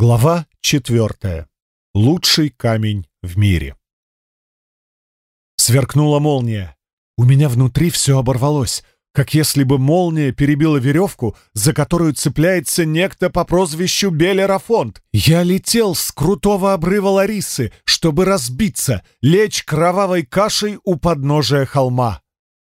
Глава четвертая. Лучший камень в мире. Сверкнула молния. У меня внутри все оборвалось, как если бы молния перебила веревку, за которую цепляется некто по прозвищу Белерафонт. Я летел с крутого обрыва Ларисы, чтобы разбиться, лечь кровавой кашей у подножия холма.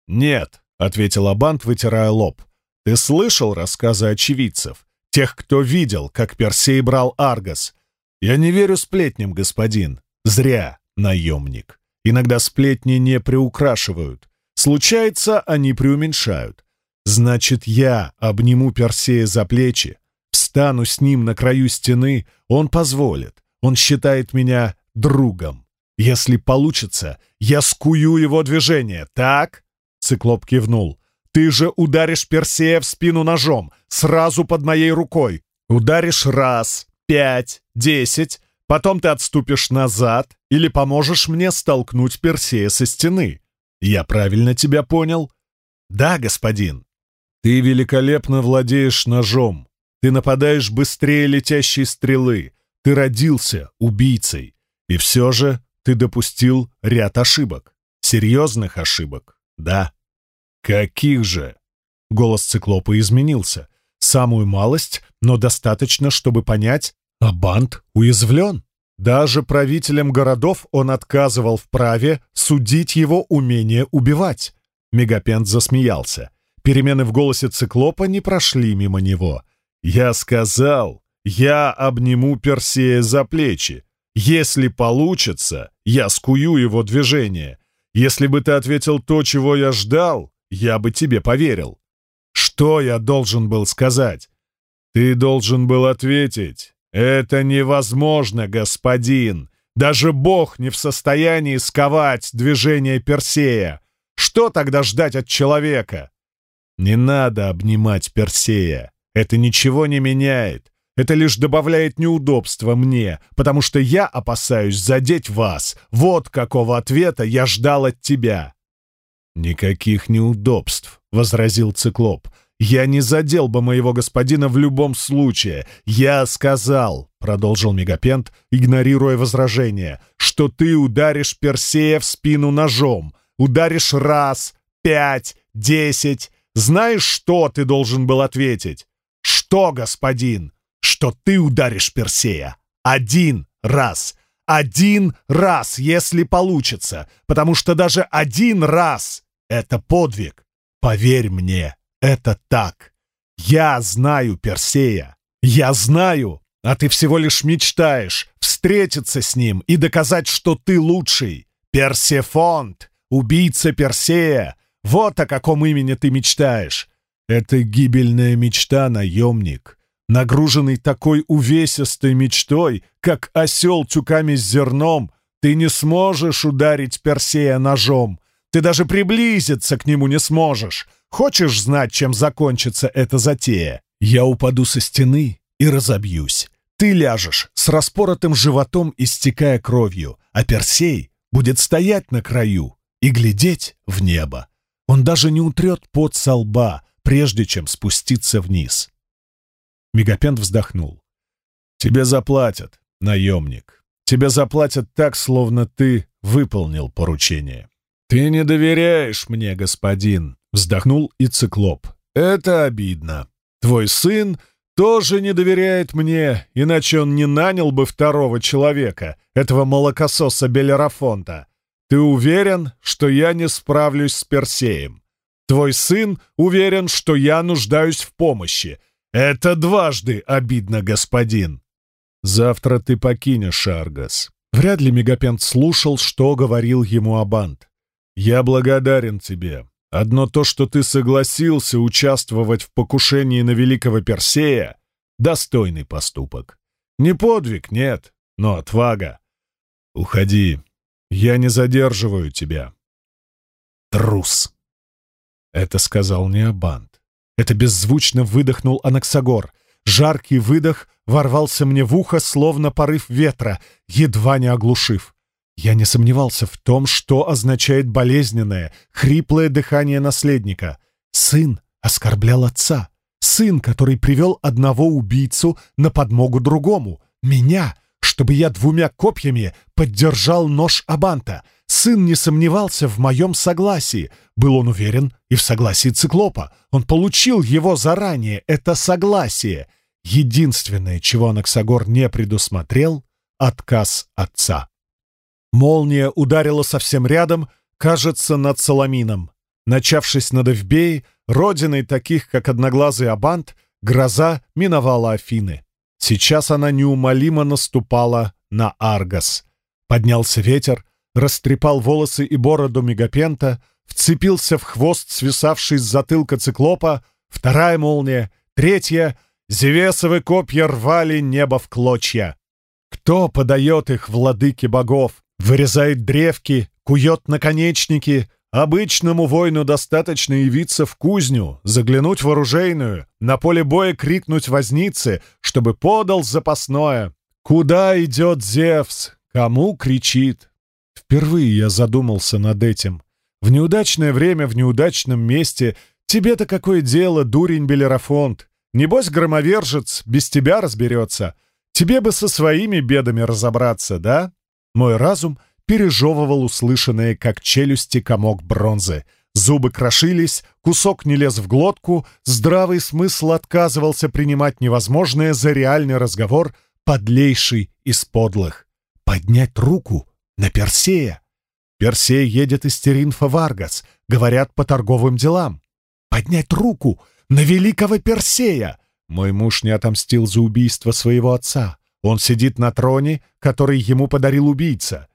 «Нет», — ответил Абант, вытирая лоб. «Ты слышал рассказы очевидцев? Тех, кто видел, как Персей брал Аргос. Я не верю сплетням, господин. Зря, наемник. Иногда сплетни не приукрашивают. Случается, они преуменьшают. Значит, я обниму Персея за плечи, встану с ним на краю стены, он позволит. Он считает меня другом. Если получится, я скую его движение, так?» Циклоп кивнул. Ты же ударишь Персея в спину ножом, сразу под моей рукой. Ударишь раз, пять, десять, потом ты отступишь назад или поможешь мне столкнуть Персея со стены. Я правильно тебя понял? Да, господин. Ты великолепно владеешь ножом. Ты нападаешь быстрее летящей стрелы. Ты родился убийцей. И все же ты допустил ряд ошибок. Серьезных ошибок, да. «Каких же?» Голос циклопа изменился. Самую малость, но достаточно, чтобы понять, а банд уязвлен. Даже правителям городов он отказывал в праве судить его умение убивать. Мегапент засмеялся. Перемены в голосе циклопа не прошли мимо него. «Я сказал, я обниму Персея за плечи. Если получится, я скую его движение. Если бы ты ответил то, чего я ждал, я бы тебе поверил. Что я должен был сказать? Ты должен был ответить. Это невозможно, господин. Даже Бог не в состоянии сковать движение Персея. Что тогда ждать от человека? Не надо обнимать Персея. Это ничего не меняет. Это лишь добавляет неудобства мне, потому что я опасаюсь задеть вас. Вот какого ответа я ждал от тебя. «Никаких неудобств», — возразил циклоп. «Я не задел бы моего господина в любом случае. Я сказал», — продолжил Мегапент, игнорируя возражение, «что ты ударишь Персея в спину ножом. Ударишь раз, пять, десять. Знаешь, что ты должен был ответить? Что, господин? Что ты ударишь Персея? Один раз. Один раз, если получится, потому что даже один раз это подвиг. Поверь мне, это так. Я знаю Персея. Я знаю, а ты всего лишь мечтаешь встретиться с ним и доказать, что ты лучший. Персефонт, убийца Персея. Вот о каком имени ты мечтаешь. Это гибельная мечта, наемник. Нагруженный такой увесистой мечтой, как осел тюками с зерном, ты не сможешь ударить Персея ножом, ты даже приблизиться к нему не сможешь. Хочешь знать, чем закончится эта затея? Я упаду со стены и разобьюсь. Ты ляжешь с распоротым животом, истекая кровью, а Персей будет стоять на краю и глядеть в небо. Он даже не утрет пот со лба, прежде чем спуститься вниз. Мегапент вздохнул. «Тебе заплатят, наемник. Тебе заплатят так, словно ты выполнил поручение. «Ты не доверяешь мне, господин», — вздохнул и циклоп. «Это обидно. Твой сын тоже не доверяет мне, иначе он не нанял бы второго человека, этого молокососа Белерафонта. Ты уверен, что я не справлюсь с Персеем? Твой сын уверен, что я нуждаюсь в помощи. Это дважды обидно, господин. Завтра ты покинешь Аргас». Вряд ли Мегапент слушал, что говорил ему Абант. «Я благодарен тебе. Одно то, что ты согласился участвовать в покушении на великого Персея, — достойный поступок. Не подвиг, нет, но отвага. Уходи. Я не задерживаю тебя». «Трус!» Это сказал не Абант. Это беззвучно выдохнул Анаксагор. Жаркий выдох ворвался мне в ухо, словно порыв ветра, едва не оглушив. Я не сомневался в том, что означает болезненное, хриплое дыхание наследника. Сын оскорблял отца. Сын, который привел одного убийцу на подмогу другому. меня, чтобы я двумя копьями поддержал нож Абанта. Сын не сомневался в моем согласии. Был он уверен и в согласии циклопа. Он получил его заранее, это согласие. Единственное, чего Анаксагор не предусмотрел — отказ отца. Молния ударила совсем рядом, кажется, над Соломином. Начавшись над Эвбеей, родиной таких, как Одноглазый Абант, гроза миновала Афины. Сейчас она неумолимо наступала на Аргос. Поднялся ветер, растрепал волосы и бороду Мегапента, вцепился в хвост, свисавший с затылка циклопа, вторая молния, третья — Зевесовы копья рвали небо в клочья. Кто подает их владыке богов, вырезает древки, кует наконечники, Обычному воину достаточно явиться в кузню, заглянуть в оружейную, на поле боя крикнуть вознице, чтобы подал запасное. Куда идет Зевс? Кому кричит? Впервые я задумался над этим. В неудачное время, в неудачном месте тебе-то какое дело, дурень Белерафонт? Небось, громовержец без тебя разберется. Тебе бы со своими бедами разобраться, да? Мой разум — пережевывал услышанное, как челюсти комок бронзы. Зубы крошились, кусок не лез в глотку, здравый смысл отказывался принимать невозможное за реальный разговор, подлейший из подлых. Поднять руку на Персея. Персей едет из Теринфа в Аргас, говорят по торговым делам. Поднять руку на великого Персея. Мой муж не отомстил за убийство своего отца. Он сидит на троне, который ему подарил убийца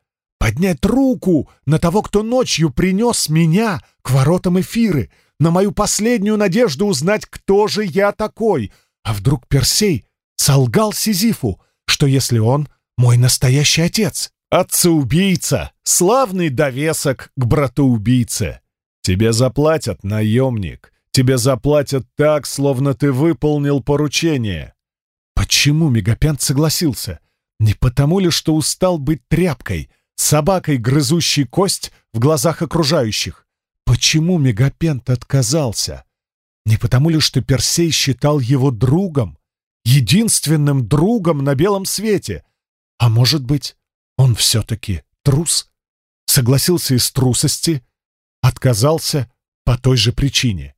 поднять руку на того, кто ночью принес меня к воротам эфиры, на мою последнюю надежду узнать, кто же я такой. А вдруг Персей солгал Сизифу, что если он мой настоящий отец, отца-убийца, славный довесок к брату-убийце. Тебе заплатят, наемник, тебе заплатят так, словно ты выполнил поручение. Почему Мегапент согласился? Не потому ли, что устал быть тряпкой — собакой, грызущей кость в глазах окружающих. Почему Мегапент отказался? Не потому ли, что Персей считал его другом, единственным другом на белом свете? А может быть, он все-таки трус? Согласился из трусости, отказался по той же причине.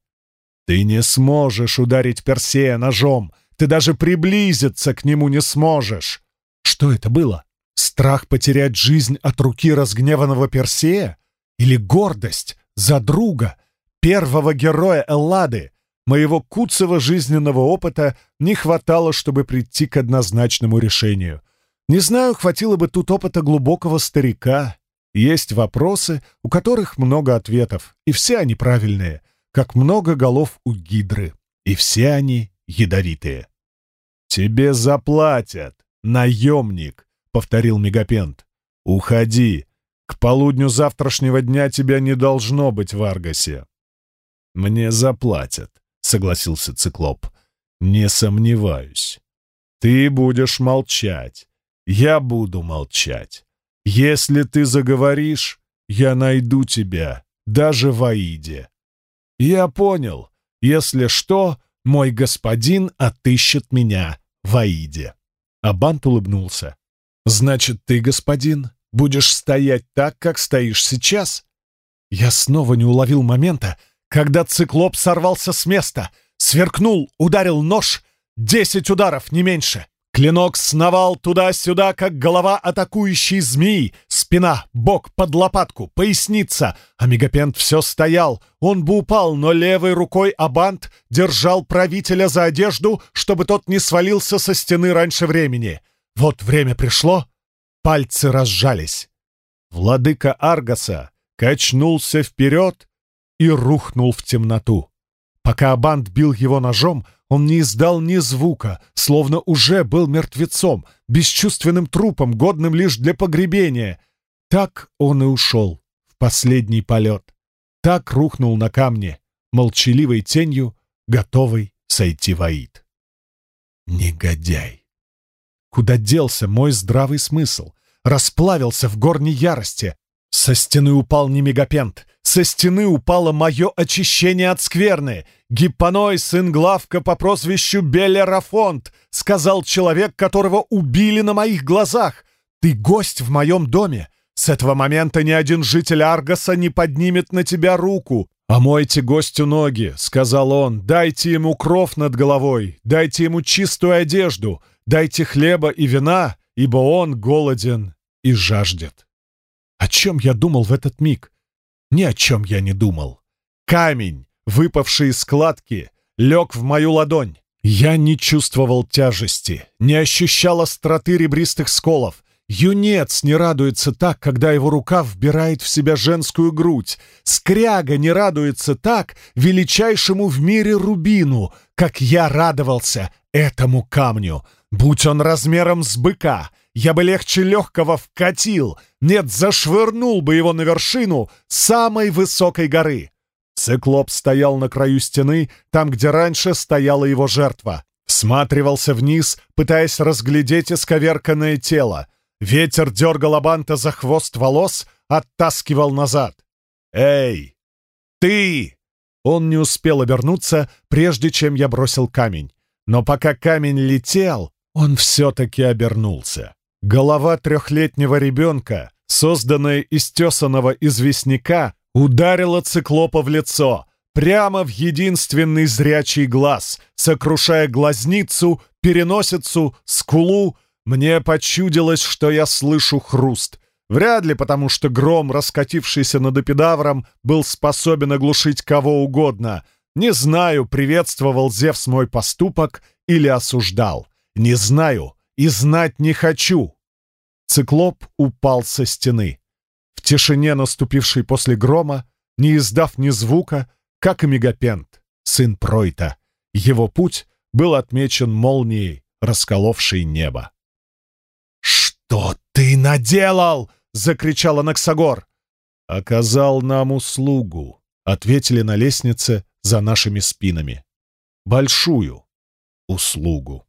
Ты не сможешь ударить Персея ножом, ты даже приблизиться к нему не сможешь. Что это было? Страх потерять жизнь от руки разгневанного Персея? Или гордость за друга, первого героя Эллады? Моего куцого жизненного опыта не хватало, чтобы прийти к однозначному решению. Не знаю, хватило бы тут опыта глубокого старика. Есть вопросы, у которых много ответов, и все они правильные, как много голов у гидры, и все они ядовитые. «Тебе заплатят, наемник!» повторил Мегапент. «Уходи. К полудню завтрашнего дня тебя не должно быть в Аргасе». «Мне заплатят», — согласился Циклоп. «Не сомневаюсь. Ты будешь молчать. Я буду молчать. Если ты заговоришь, я найду тебя, даже в Аиде. Я понял. Если что, мой господин отыщет меня в Аиде». Абант улыбнулся. «Значит, ты, господин, будешь стоять так, как стоишь сейчас?» Я снова не уловил момента, когда циклоп сорвался с места, сверкнул, ударил нож, десять ударов, не меньше. Клинок сновал туда-сюда, как голова атакующей змеи, спина, бок, под лопатку, поясница. А Мегапент все стоял, он бы упал, но левой рукой Абант держал правителя за одежду, чтобы тот не свалился со стены раньше времени. Вот время пришло, пальцы разжались. Владыка Аргаса качнулся вперед и рухнул в темноту. Пока Абант бил его ножом, он не издал ни звука, словно уже был мертвецом, бесчувственным трупом, годным лишь для погребения. Так он и ушел в последний полет. Так рухнул на камне, молчаливой тенью, готовый сойти в Аид. Негодяй! Куда делся мой здравый смысл? Расплавился в горней ярости. Со стены упал не мегапент. Со стены упало мое очищение от скверны. «Гиппоной, сын Главка по прозвищу Белерафонт», — сказал человек, которого убили на моих глазах. «Ты гость в моем доме. С этого момента ни один житель Аргаса не поднимет на тебя руку. «Омойте гостю ноги», — сказал он, — «дайте ему кров над головой, дайте ему чистую одежду, дайте хлеба и вина, ибо он голоден и жаждет». О чем я думал в этот миг? Ни о чем я не думал. Камень, выпавший из складки, лег в мою ладонь. Я не чувствовал тяжести, не ощущал остроты ребристых сколов. Юнец не радуется так, когда его рука вбирает в себя женскую грудь. Скряга не радуется так величайшему в мире рубину, как я радовался этому камню. Будь он размером с быка, я бы легче легкого вкатил, нет, зашвырнул бы его на вершину самой высокой горы. Циклоп стоял на краю стены, там, где раньше стояла его жертва. Всматривался вниз, пытаясь разглядеть исковерканное тело. Ветер дергал Абанта за хвост волос, оттаскивал назад. «Эй! Ты!» Он не успел обернуться, прежде чем я бросил камень. Но пока камень летел, он все-таки обернулся. Голова трехлетнего ребенка, созданная из тесаного известняка, ударила циклопа в лицо, прямо в единственный зрячий глаз, сокрушая глазницу, переносицу, скулу, мне почудилось, что я слышу хруст. Вряд ли потому, что гром, раскатившийся над эпидавром, был способен оглушить кого угодно. Не знаю, приветствовал Зевс мой поступок или осуждал. Не знаю и знать не хочу. Циклоп упал со стены. В тишине, наступившей после грома, не издав ни звука, как и Мегапент, сын Пройта. Его путь был отмечен молнией, расколовшей небо. «Что ты наделал?» — закричал Анаксагор. «Оказал нам услугу», — ответили на лестнице за нашими спинами. «Большую услугу».